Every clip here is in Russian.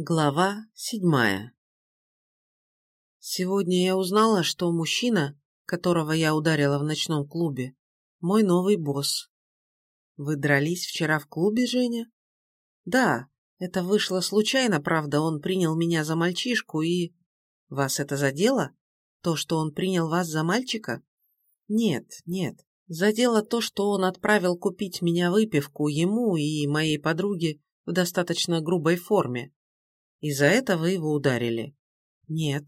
Глава седьмая Сегодня я узнала, что мужчина, которого я ударила в ночном клубе, мой новый босс. Вы дрались вчера в клубе, Женя? Да, это вышло случайно, правда, он принял меня за мальчишку и... Вас это задело? То, что он принял вас за мальчика? Нет, нет. Задело то, что он отправил купить меня выпивку ему и моей подруге в достаточно грубой форме. И за это вы его ударили? Нет.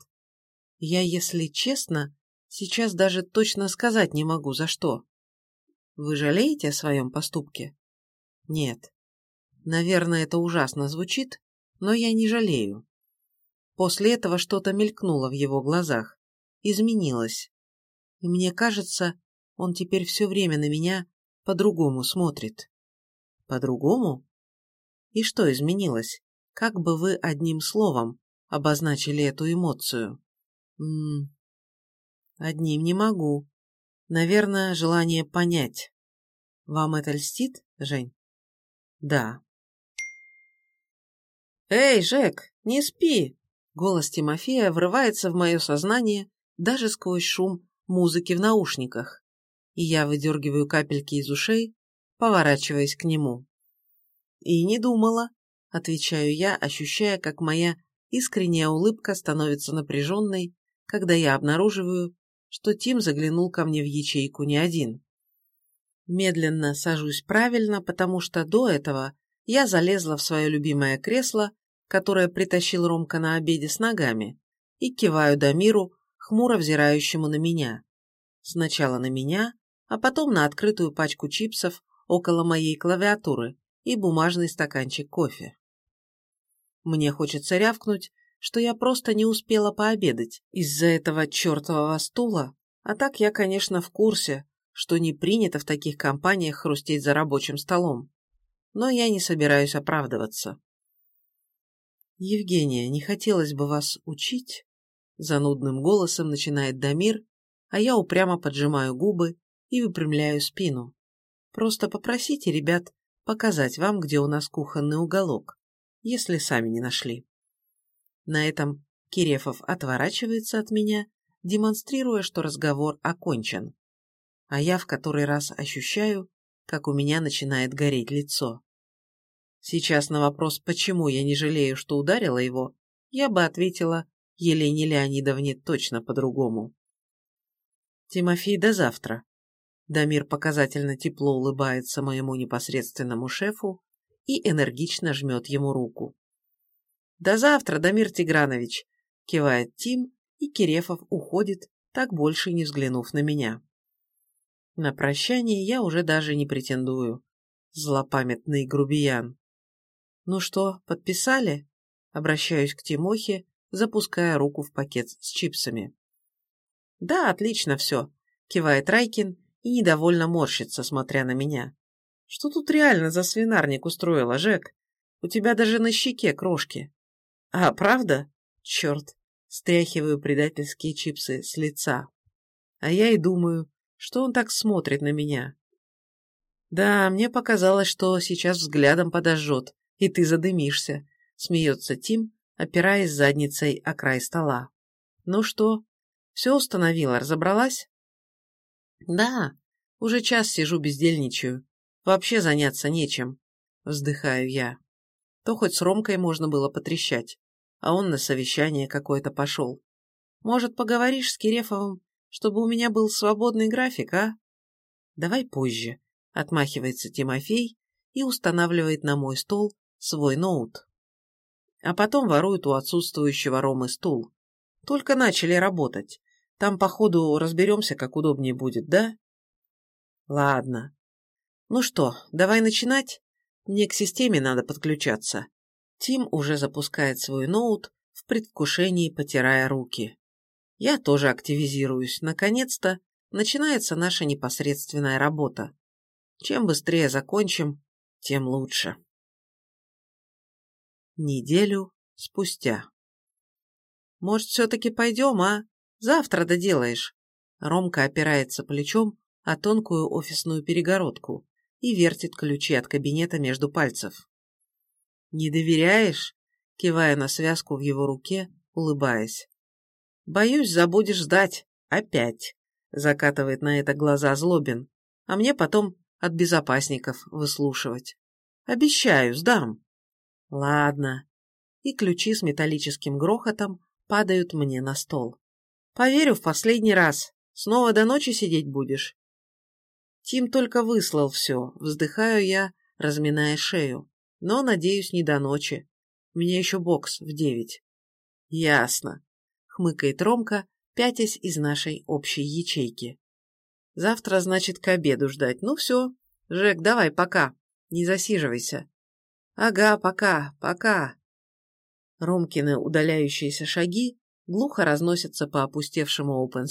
Я, если честно, сейчас даже точно сказать не могу, за что. Вы жалеете о своем поступке? Нет. Наверное, это ужасно звучит, но я не жалею. После этого что-то мелькнуло в его глазах, изменилось. И мне кажется, он теперь все время на меня по-другому смотрит. По-другому? И что изменилось? Как бы вы одним словом обозначили эту эмоцию? Ммм... Одним не могу. Наверное, желание понять. Вам это льстит, Жень? Да. «Эй, Жек, не спи!» Голос Тимофея врывается в мое сознание даже сквозь шум музыки в наушниках и я выдергиваю капельки из ушей, поворачиваясь к нему. «И не думала», — отвечаю я, ощущая, как моя искренняя улыбка становится напряженной, когда я обнаруживаю, что Тим заглянул ко мне в ячейку не один. Медленно сажусь правильно, потому что до этого я залезла в свое любимое кресло, которое притащил Ромка на обеде с ногами, и киваю Дамиру, хмуро взирающему на меня. Сначала на меня, а потом на открытую пачку чипсов около моей клавиатуры и бумажный стаканчик кофе. Мне хочется рявкнуть, что я просто не успела пообедать из-за этого чертового стула, а так я, конечно, в курсе, что не принято в таких компаниях хрустеть за рабочим столом. Но я не собираюсь оправдываться. «Евгения, не хотелось бы вас учить?» Занудным голосом начинает Дамир, а я упрямо поджимаю губы и выпрямляю спину. Просто попросите ребят показать вам, где у нас кухонный уголок, если сами не нашли. На этом Кирефов отворачивается от меня, демонстрируя, что разговор окончен. А я в который раз ощущаю, как у меня начинает гореть лицо. Сейчас на вопрос, почему я не жалею, что ударила его, я бы ответила Елене Леонидовне точно по-другому. Тимофей, до завтра. Дамир показательно тепло улыбается моему непосредственному шефу и энергично жмет ему руку. «До завтра, Дамир Тигранович!» – кивает Тим, и Кирефов уходит, так больше не взглянув на меня. На прощание я уже даже не претендую. Злопамятный грубиян. «Ну что, подписали?» – обращаюсь к Тимохе, запуская руку в пакет с чипсами. «Да, отлично все», – кивает Райкин и недовольно морщится, смотря на меня. «Что тут реально за свинарник устроила, Жек? У тебя даже на щеке крошки». «А, правда? Черт!» Стряхиваю предательские чипсы с лица. А я и думаю, что он так смотрит на меня. «Да, мне показалось, что сейчас взглядом подожжет, и ты задымишься», — смеется Тим, опираясь задницей о край стола. «Ну что, все установила, разобралась?» Да, уже час сижу бездельничаю. Вообще заняться нечем. Вздыхаю я. То хоть с Ромкой можно было потрещать, а он на совещание какое-то пошел. Может, поговоришь с Кирефовым, чтобы у меня был свободный график, а? Давай позже, отмахивается Тимофей и устанавливает на мой стол свой ноут. А потом ворует у отсутствующего Ромы стул. Только начали работать. Там, походу, разберемся, как удобнее будет, да? Ладно. Ну что, давай начинать? Мне к системе надо подключаться. Тим уже запускает свой ноут, в предвкушении потирая руки. Я тоже активизируюсь. Наконец-то начинается наша непосредственная работа. Чем быстрее закончим, тем лучше. Неделю спустя. Может, все-таки пойдем, а? Завтра доделаешь. Ромка опирается плечом о тонкую офисную перегородку и вертит ключи от кабинета между пальцев. «Не доверяешь?» кивая на связку в его руке, улыбаясь. «Боюсь, забудешь сдать. Опять», — закатывает на это глаза Злобин, а мне потом от безопасников выслушивать. «Обещаю, сдам». «Ладно». И ключи с металлическим грохотом падают мне на стол. «Поверю в последний раз. Снова до ночи сидеть будешь?» Тим только выслал все, вздыхаю я, разминая шею. Но, надеюсь, не до ночи. У меня еще бокс в девять. Ясно, хмыкает Ромка, пятясь из нашей общей ячейки. Завтра, значит, к обеду ждать. Ну все. Жек, давай, пока. Не засиживайся. Ага, пока, пока. Ромкины удаляющиеся шаги глухо разносятся по опустевшему open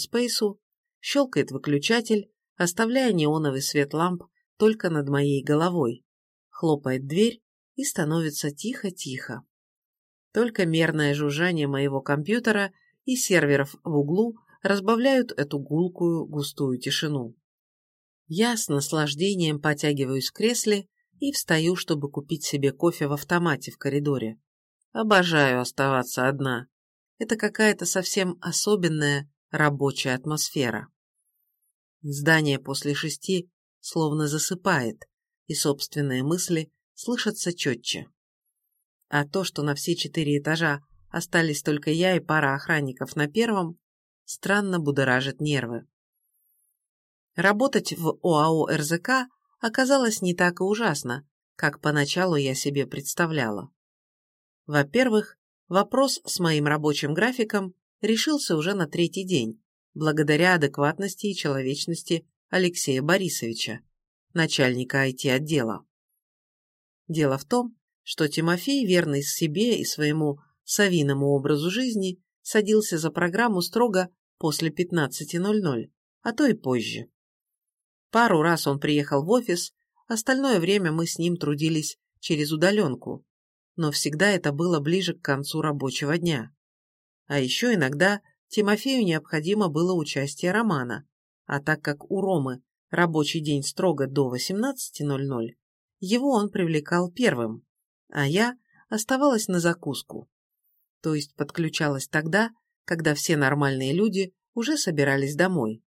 щелкает выключатель, оставляя неоновый свет ламп только над моей головой. Хлопает дверь и становится тихо-тихо. Только мерное жужжание моего компьютера и серверов в углу разбавляют эту гулкую, густую тишину. Я с наслаждением потягиваюсь в кресле и встаю, чтобы купить себе кофе в автомате в коридоре. Обожаю оставаться одна. Это какая-то совсем особенная рабочая атмосфера. Здание после шести словно засыпает, и собственные мысли слышатся четче. А то, что на все четыре этажа остались только я и пара охранников на первом, странно будоражит нервы. Работать в ОАО РЗК оказалось не так и ужасно, как поначалу я себе представляла. Во-первых, вопрос с моим рабочим графиком решился уже на третий день, благодаря адекватности и человечности Алексея Борисовича, начальника IT-отдела. Дело в том, что Тимофей, верный себе и своему совиному образу жизни, садился за программу строго после 15.00, а то и позже. Пару раз он приехал в офис, остальное время мы с ним трудились через удаленку, но всегда это было ближе к концу рабочего дня. А еще иногда Тимофею необходимо было участие Романа, а так как у Ромы рабочий день строго до 18.00, его он привлекал первым, а я оставалась на закуску. То есть подключалась тогда, когда все нормальные люди уже собирались домой.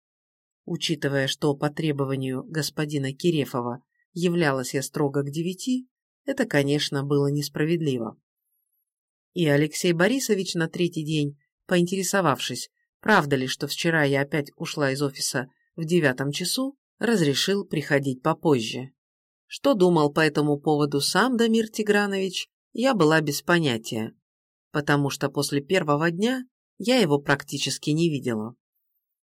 Учитывая, что по требованию господина Кирефова являлась я строго к девяти, это, конечно, было несправедливо. И Алексей Борисович на третий день поинтересовавшись, правда ли, что вчера я опять ушла из офиса в девятом часу, разрешил приходить попозже. Что думал по этому поводу сам Дамир Тигранович, я была без понятия, потому что после первого дня я его практически не видела.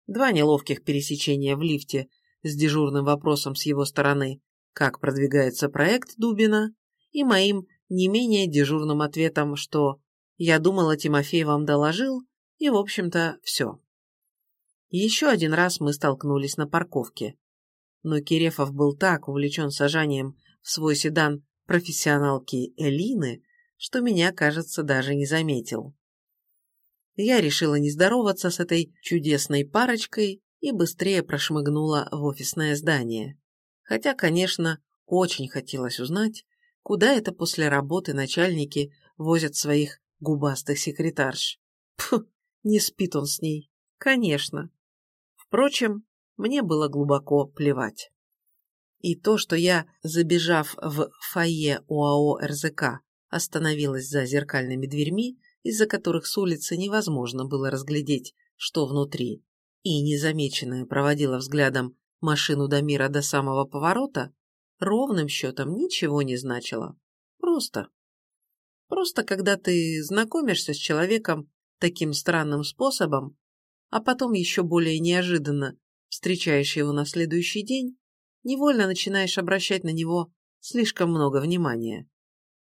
Два неловких пересечения в лифте с дежурным вопросом с его стороны, как продвигается проект Дубина, и моим не менее дежурным ответом, что «я думала, Тимофей вам доложил, и, в общем-то, все. Еще один раз мы столкнулись на парковке. Но Кирефов был так увлечен сажанием в свой седан профессионалки Элины, что меня, кажется, даже не заметил. Я решила не здороваться с этой чудесной парочкой и быстрее прошмыгнула в офисное здание. Хотя, конечно, очень хотелось узнать, куда это после работы начальники возят своих губастых секретарш. Пф, не спит он с ней. Конечно. Впрочем, мне было глубоко плевать. И то, что я, забежав в фойе ОАО РЗК, остановилась за зеркальными дверьми, из-за которых с улицы невозможно было разглядеть, что внутри, и незамеченная проводила взглядом машину Дамира до самого поворота, ровным счетом ничего не значило. Просто. Просто когда ты знакомишься с человеком таким странным способом, а потом еще более неожиданно встречаешь его на следующий день, невольно начинаешь обращать на него слишком много внимания.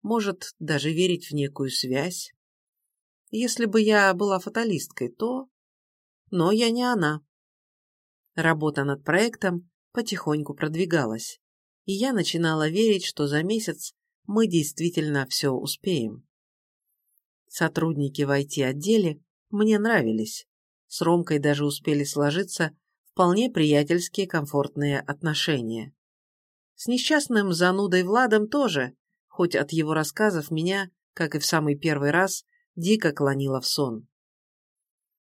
Может, даже верить в некую связь. Если бы я была фаталисткой, то... Но я не она. Работа над проектом потихоньку продвигалась, и я начинала верить, что за месяц мы действительно все успеем. Сотрудники в IT-отделе мне нравились. С Ромкой даже успели сложиться вполне приятельские комфортные отношения. С несчастным занудой Владом тоже, хоть от его рассказов меня, как и в самый первый раз, дико клонила в сон.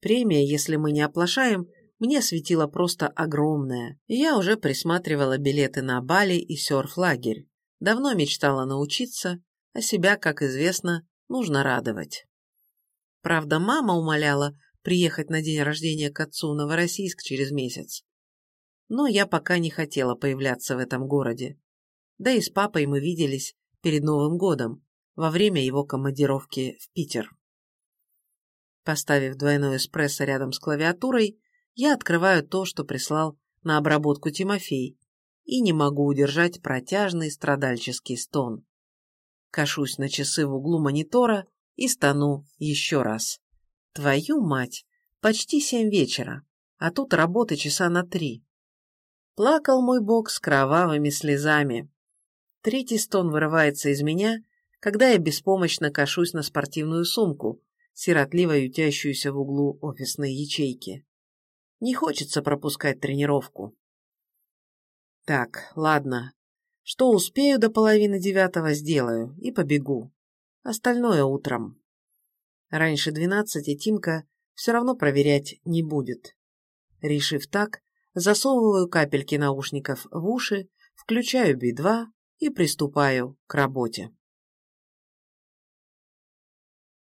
Премия, если мы не оплошаем, мне светила просто огромная, и я уже присматривала билеты на Бали и серф-лагерь. Давно мечтала научиться, а себя, как известно, нужно радовать. Правда, мама умоляла приехать на день рождения к отцу в Новороссийск через месяц. Но я пока не хотела появляться в этом городе. Да и с папой мы виделись перед Новым годом, во время его командировки в Питер. Поставив двойной эспрессо рядом с клавиатурой, я открываю то, что прислал на обработку Тимофей, и не могу удержать протяжный страдальческий стон. Кашусь на часы в углу монитора и стану еще раз. Твою мать, почти семь вечера, а тут работы часа на три. Плакал мой бог с кровавыми слезами. Третий стон вырывается из меня, когда я беспомощно кашусь на спортивную сумку, сиротливо ютящуюся в углу офисной ячейки. Не хочется пропускать тренировку. Так, ладно. Что успею до половины девятого сделаю и побегу. Остальное утром. Раньше двенадцати Тимка все равно проверять не будет. Решив так, засовываю капельки наушников в уши, включаю Би-2 и приступаю к работе.